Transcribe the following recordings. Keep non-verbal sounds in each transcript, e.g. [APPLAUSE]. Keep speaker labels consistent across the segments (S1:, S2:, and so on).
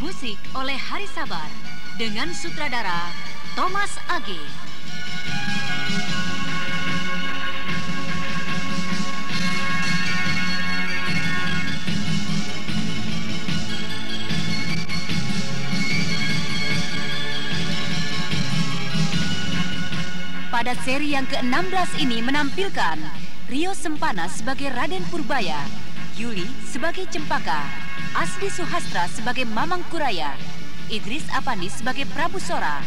S1: Musik oleh Hari Sabar dengan sutradara Thomas Age. Pada seri yang ke-16 ini menampilkan Rio Sempana sebagai Raden Purbaya, Yuli sebagai Cempaka, Asli Suhastra sebagai Mamang Kuraya, Idris Apandi sebagai Prabu Sora,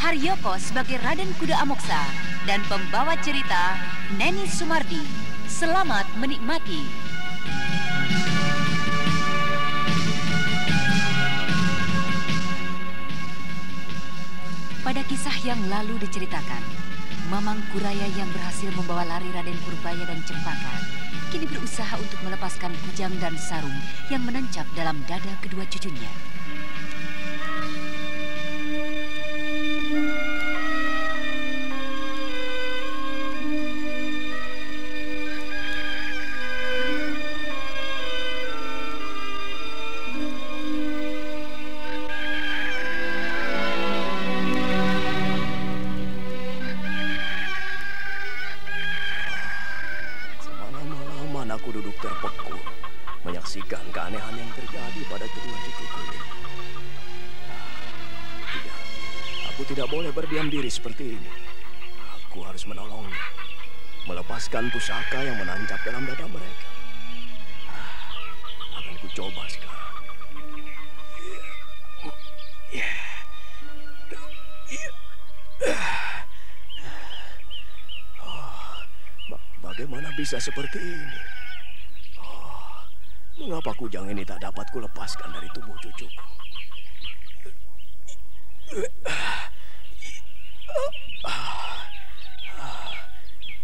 S1: Haryoko sebagai Raden Kuda Amoksa, dan pembawa cerita Neni Sumardi. Selamat menikmati. Pada kisah yang lalu diceritakan, Mamang Kuraya yang berhasil membawa lari Raden Purbaya dan Cempaka kini berusaha untuk melepaskan kujang dan sarung yang menancap dalam dada kedua cucunya.
S2: Aku harus menolongnya, melepaskan pusaka yang menancap dalam dada mereka. Ah, Akan ku coba sekarang. Ya. Ya. Ba- bagaimana bisa seperti ini? Oh, mengapa kujang ini tak dapat kulepaskan dari tubuh cucuku?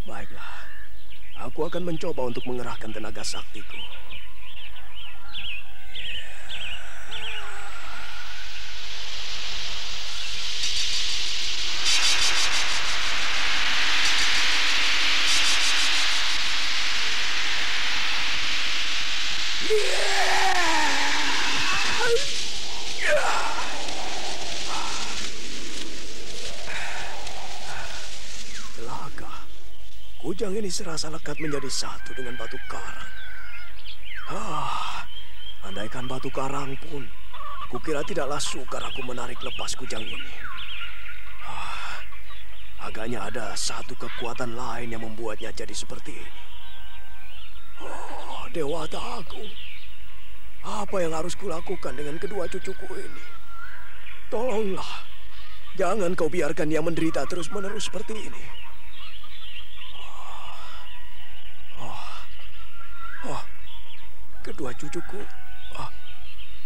S2: Baiklah, aku akan mencoba untuk mengerahkan tenaga saktiku. Kujang ini serasa lekat menjadi satu dengan batu karang. Ah, andaikan batu karang pun, kukira tidaklah sukar aku menarik lepas kujang ini. Ah, agaknya ada satu kekuatan lain yang membuatnya jadi seperti ini. Oh, Dewata Agung. Apa yang harus kulakukan dengan kedua cucuku ini? Tolonglah. Jangan kau biarkan dia menderita terus-menerus seperti ini. Oh, kedua cucuku, ah,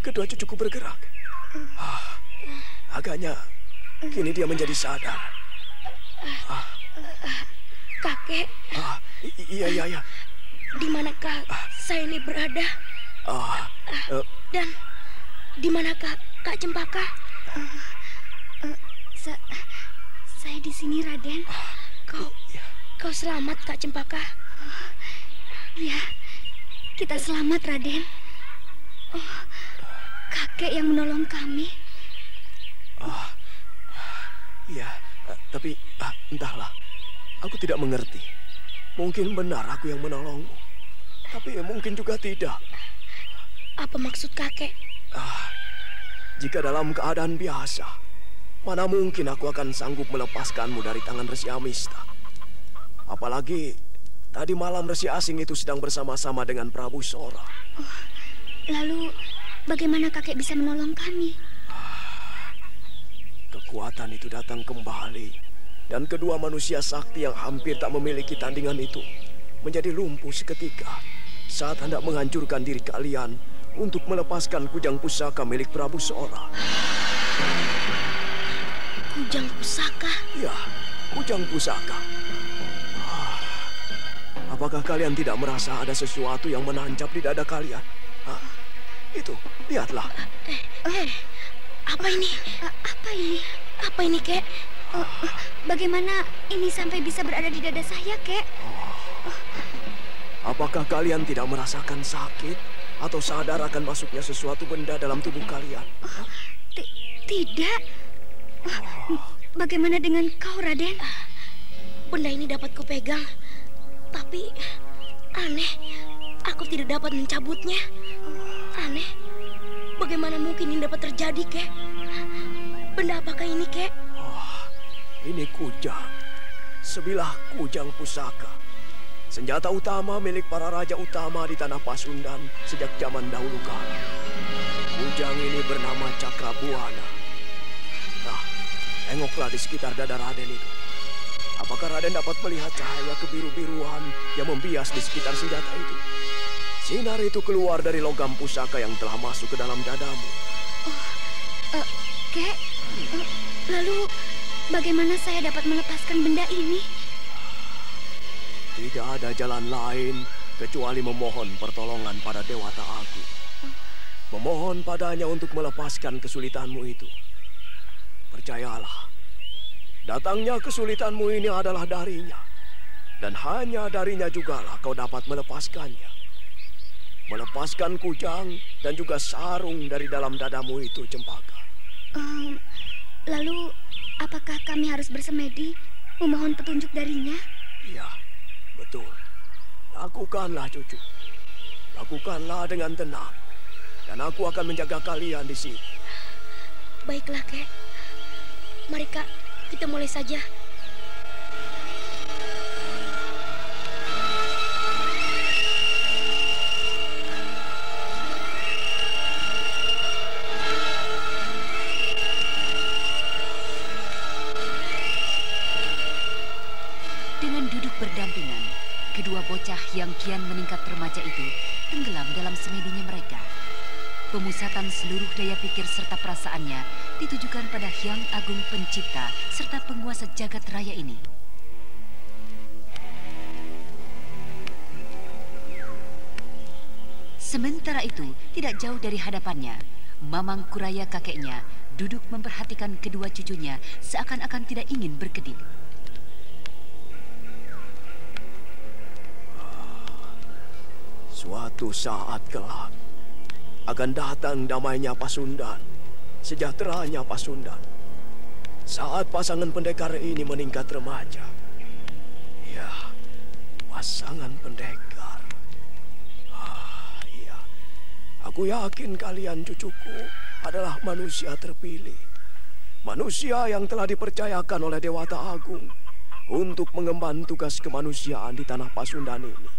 S2: kedua cucuku bergerak. Ah, agaknya kini dia menjadi sadar.
S3: Kakek,
S2: Ah, iya iya iya.
S3: di manakah saya ini berada?
S2: Ah, eh,
S3: Dan di manakah Kak Cempaka?
S4: Sa saya di sini, Raden.
S3: Kau,
S2: iya.
S3: kau selamat Kak Cempaka?
S4: Ya, kita selamat, Raden. Oh, kakek yang menolong kami.
S2: iya. Eh, tapi ah, entahlah, aku tidak mengerti. Mungkin benar aku yang menolongmu, tapi mungkin juga tidak.
S3: Apa maksud kakek?
S2: Jika dalam keadaan biasa, mana mungkin aku akan sanggup melepaskanmu dari tangan Resi Amista. Apalagi tadi malam Resi Asing itu sedang bersama-sama dengan Prabu Sora.
S4: Lalu, bagaimana kakek bisa menolong kami?
S2: Kekuatan itu datang kembali. Dan kedua manusia sakti yang hampir tak memiliki tandingan itu menjadi lumpuh seketika saat hendak menghancurkan diri kalian untuk melepaskan kujang pusaka milik Prabu Sora.
S3: Kujang pusaka.
S2: Ya, kujang pusaka. Ah, apakah kalian tidak merasa ada sesuatu yang menancap di dada kalian? Ah, itu, lihatlah.
S3: Eh, eh, apa ini?
S4: Apa ini?
S3: Apa ini, Kek?
S4: Oh, oh, bagaimana ini sampai bisa berada di dada saya, kek?
S2: Apakah kalian tidak merasakan sakit atau sadar akan masuknya sesuatu benda dalam tubuh kalian?
S4: Ti- tidak. Oh, bagaimana dengan kau, Raden?
S3: Benda ini dapat kupegang. Tapi aneh, aku tidak dapat mencabutnya. Aneh. Bagaimana mungkin ini dapat terjadi, Kek? Benda apakah ini, Kek?
S2: Oh, ini kujang. Sebilah kujang pusaka. Senjata utama milik para raja utama di tanah Pasundan sejak zaman dahulu kala. Kujang ini bernama Cakrabuana. Nah, tengoklah di sekitar dada Raden itu. Apakah Raden dapat melihat cahaya kebiru-biruan yang membias di sekitar senjata itu? Sinar itu keluar dari logam pusaka yang telah masuk ke dalam dadamu.
S4: Eh, kek, eh, lalu bagaimana saya dapat melepaskan benda ini?
S2: Tidak ada jalan lain kecuali memohon pertolongan pada Dewata Agung. Memohon padanya untuk melepaskan kesulitanmu itu. Percayalah, datangnya kesulitanmu ini adalah darinya. Dan hanya darinya jugalah kau dapat melepaskannya. Melepaskan kujang dan juga sarung dari dalam dadamu itu, Cempaka.
S4: Em, lalu, apakah kami harus bersemedi memohon petunjuk darinya?
S2: Iya, betul. Lakukanlah, cucu. Lakukanlah dengan tenang. Dan aku akan menjaga kalian di sini.
S3: Baiklah, Kek. Mari, Kak, kita mulai saja.
S1: Dengan duduk berdampingan, kedua bocah yang kian meningkat remaja itu tenggelam dalam semedinya mereka. Pemusatan seluruh daya pikir serta perasaannya ditujukan pada Hyang Agung Pencipta serta penguasa jagat raya ini. Sementara itu, tidak jauh dari hadapannya, Mamang Kuraya kakeknya duduk memperhatikan kedua cucunya seakan-akan tidak ingin berkedip.
S2: Suatu saat kelak akan datang damainya Pasundan, sejahteranya Pasundan. Saat pasangan pendekar ini meningkat remaja. Ya, pasangan pendekar. Ah, iya. Aku yakin kalian cucuku adalah manusia terpilih. Manusia yang telah dipercayakan oleh Dewata Agung untuk mengemban tugas kemanusiaan di tanah Pasundan ini.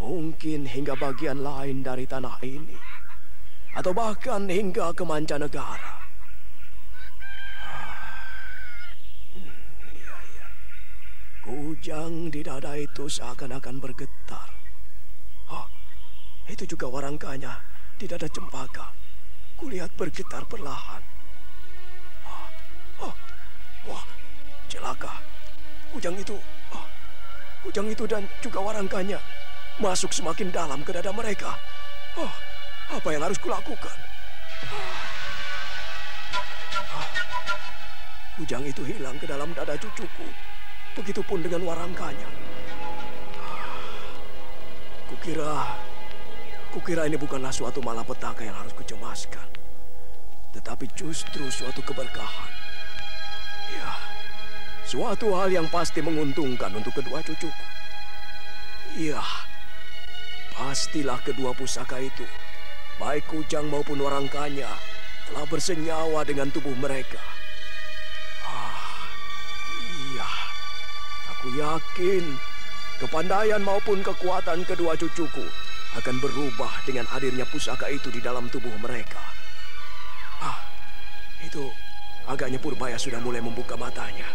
S2: Mungkin hingga bagian lain dari tanah ini. Atau bahkan hingga ke mancanegara. Hmm. Kujang di dada itu seakan-akan bergetar. Hah, itu juga warangkanya di dada cempaka. Kulihat bergetar perlahan. Ah, ah, wah, celaka. Kujang itu, ah, kujang itu dan juga warangkanya masuk semakin dalam ke dada mereka. Oh, apa yang harus kulakukan? Kujang itu hilang ke dalam dada cucuku. Begitupun dengan warangkanya. Kukira, kukira ini bukanlah suatu malapetaka yang harus kucemaskan. Tetapi justru suatu keberkahan. Ya, suatu hal yang pasti menguntungkan untuk kedua cucuku. Iya, pastilah kedua pusaka itu, baik kujang maupun warangkanya, telah bersenyawa dengan tubuh mereka. Ah, iya, aku yakin kepandaian maupun kekuatan kedua cucuku akan berubah dengan hadirnya pusaka itu di dalam tubuh mereka. Ah, itu agaknya Purbaya sudah mulai membuka matanya.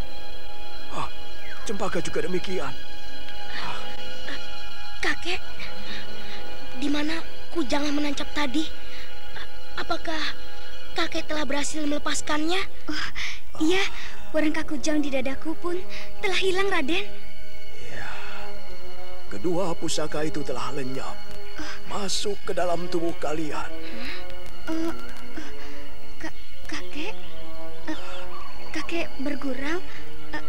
S2: Ah, Cempaka juga demikian.
S3: Kakek, di mana kujang yang menancap tadi? A- Apakah kakek telah berhasil melepaskannya?
S4: Oh, iya, warangka kujang di dadaku pun telah hilang, Raden.
S2: Ya, kedua pusaka itu telah lenyap, masuk ke dalam tubuh kalian.
S4: Uh, uh, ka kakek, uh, kakek bergurau, uh,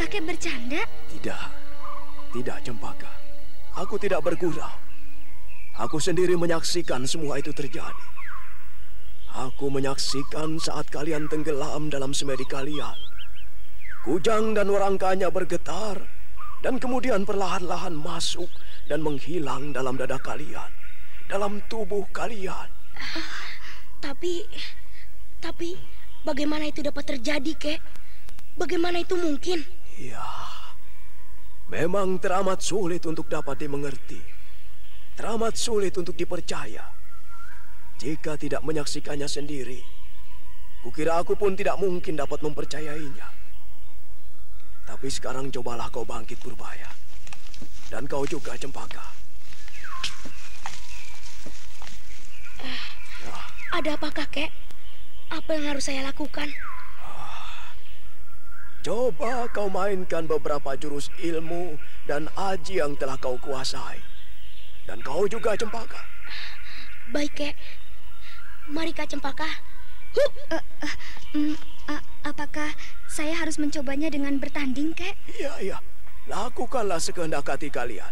S4: kakek bercanda?
S2: Tidak, tidak Cempaka. Aku tidak bergurau. Aku sendiri menyaksikan semua itu terjadi. Aku menyaksikan saat kalian tenggelam dalam semedi kalian. Kujang dan warangkanya bergetar dan kemudian perlahan-lahan masuk dan menghilang dalam dada kalian, dalam tubuh kalian. Uh,
S3: tapi, tapi bagaimana itu dapat terjadi, kek? Bagaimana itu mungkin?
S2: Ya, memang teramat sulit untuk dapat dimengerti. Teramat sulit untuk dipercaya jika tidak menyaksikannya sendiri, kukira aku pun tidak mungkin dapat mempercayainya. Tapi sekarang cobalah kau bangkit Purbaya. Dan kau juga Cempaka.
S3: Nah. Ada apa kakek? Apa yang harus saya lakukan?
S2: Coba kau mainkan beberapa jurus ilmu dan aji yang telah kau kuasai. Dan kau juga Cempaka.
S3: Baik, Kek. Mari Kak Cempaka. Hup. Uh, uh,
S4: um, uh, apakah saya harus mencobanya dengan bertanding, kek?
S2: Iya, iya. Lakukanlah sekehendak hati kalian.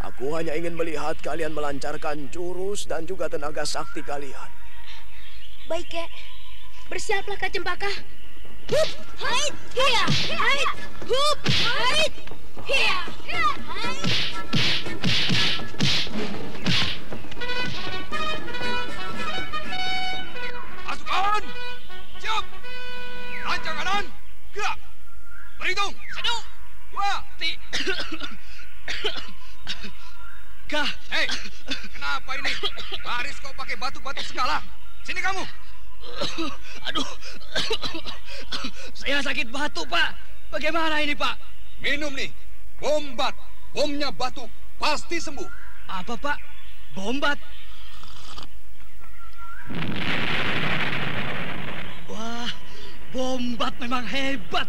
S2: Aku hanya ingin melihat kalian melancarkan jurus dan juga tenaga sakti kalian.
S3: Baik, kek. Bersiaplah Kak Cempaka. Hup, hait, hiya, hait, hup, hait, hiya, hait.
S5: Berhitung.
S6: Satu.
S5: Dua.
S6: Tiga. Kah.
S5: Hei, kenapa ini? Baris kau pakai batuk-batuk segala. Sini kamu.
S6: Aduh. Saya sakit batuk, Pak. Bagaimana ini, Pak?
S5: Minum nih. Bombat. Bomnya batuk. Pasti sembuh.
S6: Apa, Pak? Bombat? Bombat memang hebat.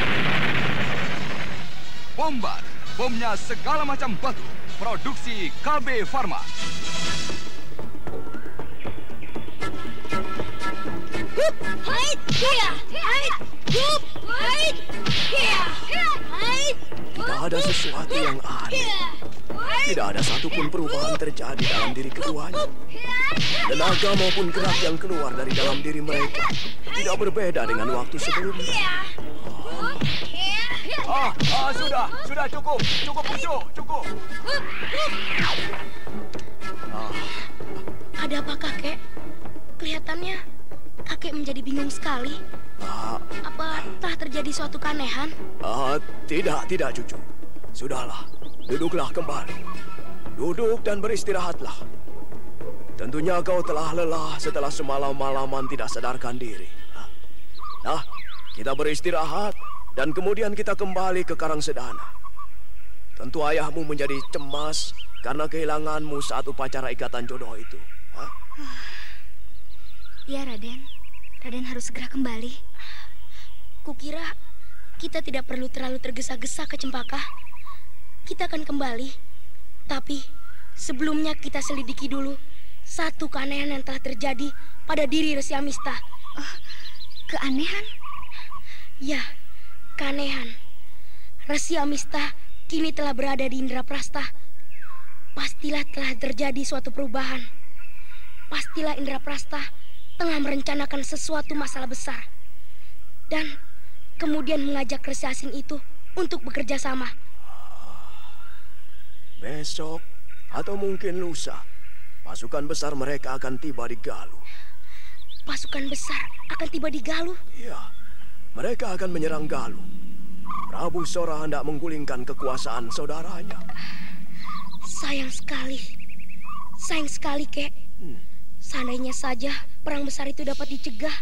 S5: Bombar, bomnya segala macam batu. Produksi KB Pharma.
S3: Hup, hait, hiya, hait, hup, hait, hiya, hait.
S2: Tidak ada sesuatu yang aneh. Tidak ada satupun perubahan terjadi dalam diri keduanya. Tenaga maupun gerak yang keluar dari dalam diri mereka tidak berbeda dengan waktu sebelumnya.
S5: Ah, ah, sudah, sudah cukup, cukup pucuk, cukup.
S3: Ah. Ada apa kakek? Kelihatannya kakek menjadi bingung sekali. Ah. Apa telah terjadi suatu keanehan?
S2: Ah, tidak, tidak cucu. Sudahlah, duduklah kembali. Duduk dan beristirahatlah. Tentunya kau telah lelah setelah semalam-malaman tidak sadarkan diri. Nah, kita beristirahat dan kemudian kita kembali ke Karang Sedana. Tentu ayahmu menjadi cemas karena kehilanganmu saat upacara ikatan jodoh itu. Hah?
S4: Ya, Raden. Raden harus segera kembali.
S3: Kukira kita tidak perlu terlalu tergesa-gesa ke Cempaka. Kita akan kembali. Tapi sebelumnya kita selidiki dulu satu keanehan yang telah terjadi pada diri Resi Amista.
S4: Oh, keanehan?
S3: Ya, keanehan. Resi Amista kini telah berada di Indraprasta. Pastilah telah terjadi suatu perubahan. Pastilah Indraprasta tengah merencanakan sesuatu masalah besar. Dan kemudian mengajak resi asing itu untuk bekerja sama.
S2: Besok atau mungkin lusa, pasukan besar mereka akan tiba di Galuh.
S3: Pasukan besar akan tiba di Galuh?
S2: Iya. Mereka akan menyerang Galuh. Prabu Sora hendak menggulingkan kekuasaan saudaranya.
S3: Sayang sekali. Sayang sekali, Kek. Hmm. Seandainya saja perang besar itu dapat dicegah,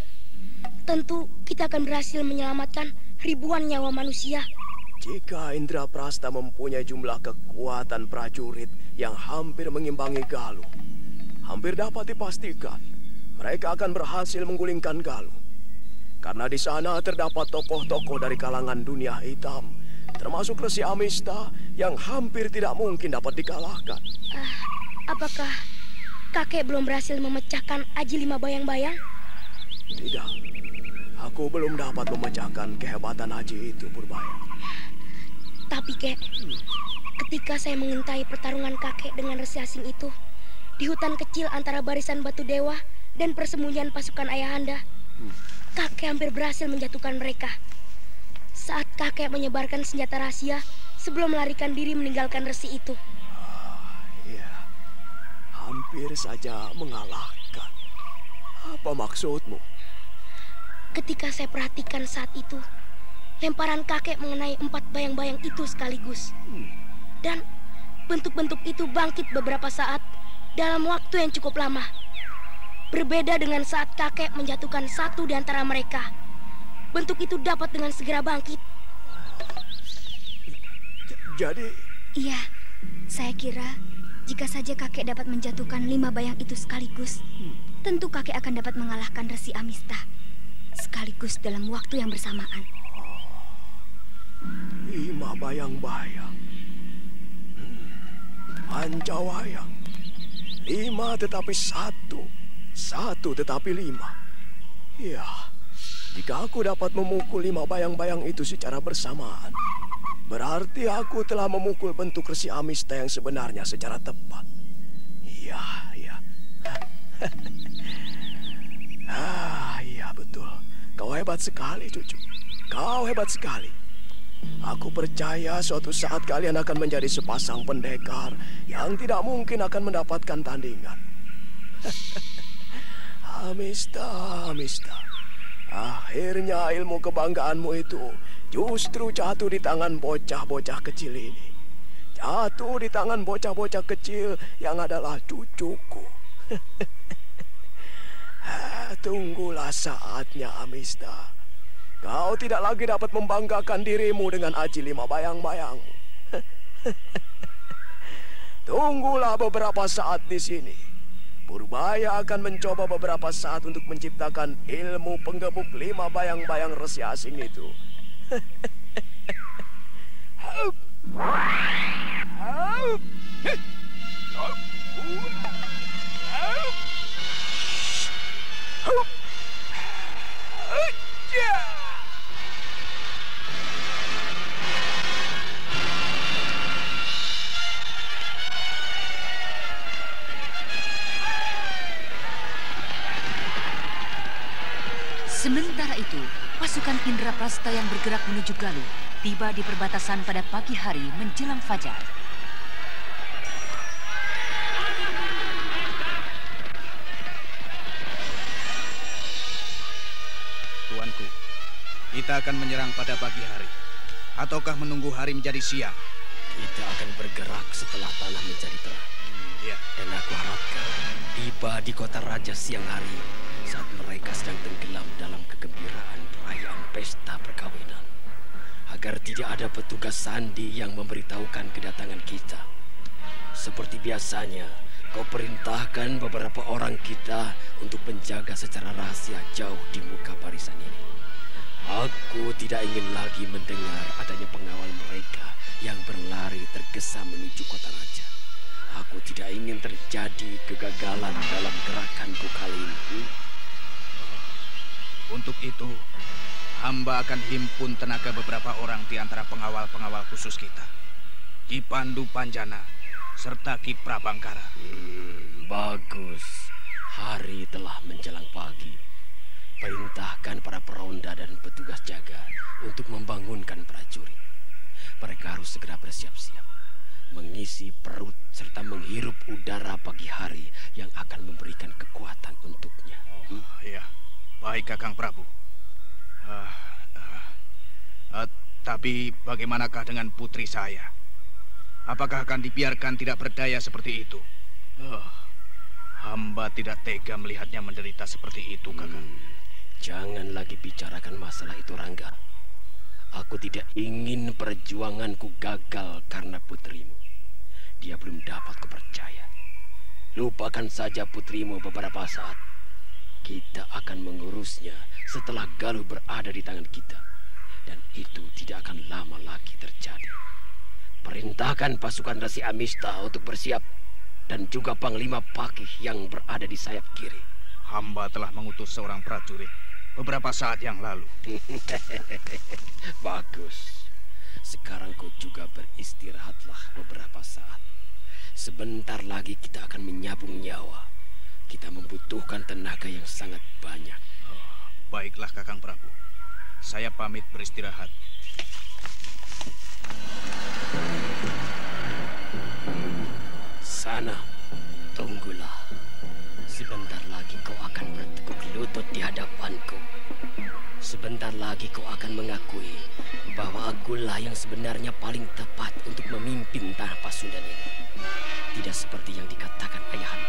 S3: tentu kita akan berhasil menyelamatkan ribuan nyawa manusia.
S2: Jika Indra Prasta mempunyai jumlah kekuatan prajurit yang hampir mengimbangi Galuh, hampir dapat dipastikan mereka akan berhasil menggulingkan Galuh. Karena di sana terdapat tokoh-tokoh dari kalangan dunia hitam, termasuk Resi Amista yang hampir tidak mungkin dapat dikalahkan. Uh,
S3: apakah kakek belum berhasil memecahkan Aji Lima Bayang-Bayang?
S2: Tidak, aku belum dapat memecahkan kehebatan Aji itu, Purbaya.
S3: Tapi, Kek, hmm. ketika saya mengintai pertarungan kakek dengan Resi Asing itu, di hutan kecil antara barisan batu dewa dan persembunyian pasukan Ayahanda, hmm kakek hampir berhasil menjatuhkan mereka. Saat kakek menyebarkan senjata rahasia sebelum melarikan diri meninggalkan resi itu.
S2: Ah, iya. Hampir saja mengalahkan. Apa maksudmu?
S3: Ketika saya perhatikan saat itu, lemparan kakek mengenai empat bayang-bayang itu sekaligus. Hmm. Dan bentuk-bentuk itu bangkit beberapa saat dalam waktu yang cukup lama. Berbeda dengan saat kakek menjatuhkan satu di antara mereka. Bentuk itu dapat dengan segera bangkit.
S2: Jadi...
S4: Iya, saya kira jika saja kakek dapat menjatuhkan lima bayang itu sekaligus, hmm. tentu kakek akan dapat mengalahkan Resi Amista. Sekaligus dalam waktu yang bersamaan.
S2: Lima bayang-bayang. Hmm. Pancawayang. Lima tetapi satu. Satu tetapi lima. Ya, jika aku dapat memukul lima bayang-bayang itu secara bersamaan, berarti aku telah memukul bentuk resi Amista yang sebenarnya secara tepat. Iya, iya. [LAUGHS] ah, iya betul. Kau hebat sekali, cucu. Kau hebat sekali. Aku percaya suatu saat kalian akan menjadi sepasang pendekar yang tidak mungkin akan mendapatkan tandingan. [LAUGHS] Amista, Amista. Akhirnya ilmu kebanggaanmu itu justru jatuh di tangan bocah-bocah kecil ini. Jatuh di tangan bocah-bocah kecil yang adalah cucuku. [LAUGHS] Tunggulah saatnya, Amista. Kau tidak lagi dapat membanggakan dirimu dengan aji lima bayang-bayang. [LAUGHS] Tunggulah beberapa saat di sini. Purbaya akan mencoba beberapa saat untuk menciptakan ilmu penggebuk lima bayang-bayang resi asing itu. [LAUGHS]
S1: Sementara itu, pasukan Indra Prasta yang bergerak menuju Galuh tiba di perbatasan pada pagi hari menjelang fajar.
S6: Tuanku, kita akan menyerang pada pagi hari. Ataukah menunggu hari menjadi siang?
S7: Kita akan bergerak setelah tanah menjadi terang. Hmm, ya. Dan aku harapkan tiba di kota raja siang hari mereka sedang tenggelam dalam kegembiraan perayaan pesta perkawinan. Agar tidak ada petugas sandi yang memberitahukan kedatangan kita. Seperti biasanya, kau perintahkan beberapa orang kita untuk menjaga secara rahasia jauh di muka barisan ini. Aku tidak ingin lagi mendengar adanya pengawal mereka yang berlari tergesa menuju kota raja. Aku tidak ingin terjadi kegagalan dalam gerakanku kali ini.
S6: Untuk itu, hamba akan himpun tenaga beberapa orang di antara pengawal-pengawal khusus kita. Ki Pandu Panjana, serta Ki Prabangkara.
S7: Hmm, bagus. Hari telah menjelang pagi. Perintahkan para peronda dan petugas jaga untuk membangunkan prajurit. Mereka harus segera bersiap-siap. Mengisi perut serta menghirup udara pagi hari yang akan memberikan kekuatan untuknya.
S6: Oh, hmm? iya. Baik, Kakang Prabu. Uh, uh, Uh, tapi bagaimanakah dengan putri saya? Apakah akan dibiarkan tidak berdaya seperti itu? Uh, hamba tidak tega melihatnya menderita seperti itu, Kakang. Hmm,
S7: jangan lagi bicarakan masalah itu, Rangga. Aku tidak ingin perjuanganku gagal karena putrimu. Dia belum dapat kupercaya. Lupakan saja putrimu beberapa saat. Kita akan mengurusnya setelah Galuh berada di tangan kita. Dan itu tidak akan lama lagi terjadi. Perintahkan pasukan Rasi Amista untuk bersiap dan juga Panglima Pakih yang berada di sayap kiri.
S6: Hamba telah mengutus seorang prajurit beberapa saat yang lalu. [LAUGHS]
S7: Bagus. Sekarang kau juga beristirahatlah beberapa saat. Sebentar lagi kita akan menyabung nyawa. Kita membutuhkan tenaga yang sangat banyak. Oh,
S6: baiklah Kakang Prabu. Saya pamit beristirahat.
S7: Sana, tunggulah. Sebentar lagi kau akan bertekuk lutut di hadapanku. Sebentar lagi kau akan mengakui bahwa akulah yang sebenarnya paling tepat untuk memimpin tanah Pasundan ini. Tidak seperti yang dikatakan ayahandamu,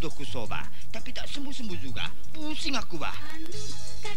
S8: sudah kusoba, tapi tak sembuh-sembuh juga. Pusing aku, bah. oleskan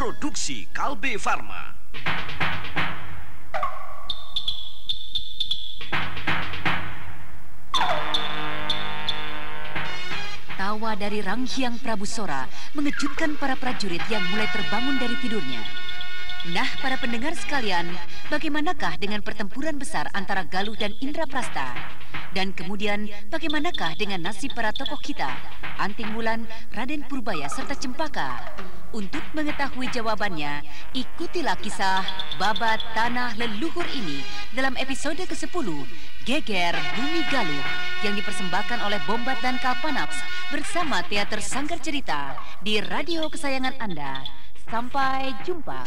S8: Produksi Kalbe Farma.
S1: Tawa dari Ranghyang Prabu Sora mengejutkan para prajurit yang mulai terbangun dari tidurnya. Nah, para pendengar sekalian, bagaimanakah dengan pertempuran besar antara Galuh dan Indraprasta? Dan kemudian, bagaimanakah dengan nasib para tokoh kita, Anting Wulan, Raden Purbaya, serta Cempaka? Untuk mengetahui jawabannya, ikutilah kisah Babat Tanah Leluhur ini dalam episode ke-10, Geger Bumi Galuh, yang dipersembahkan oleh Bombat dan Kalpanaps bersama Teater Sanggar Cerita di radio kesayangan Anda. Sampai jumpa.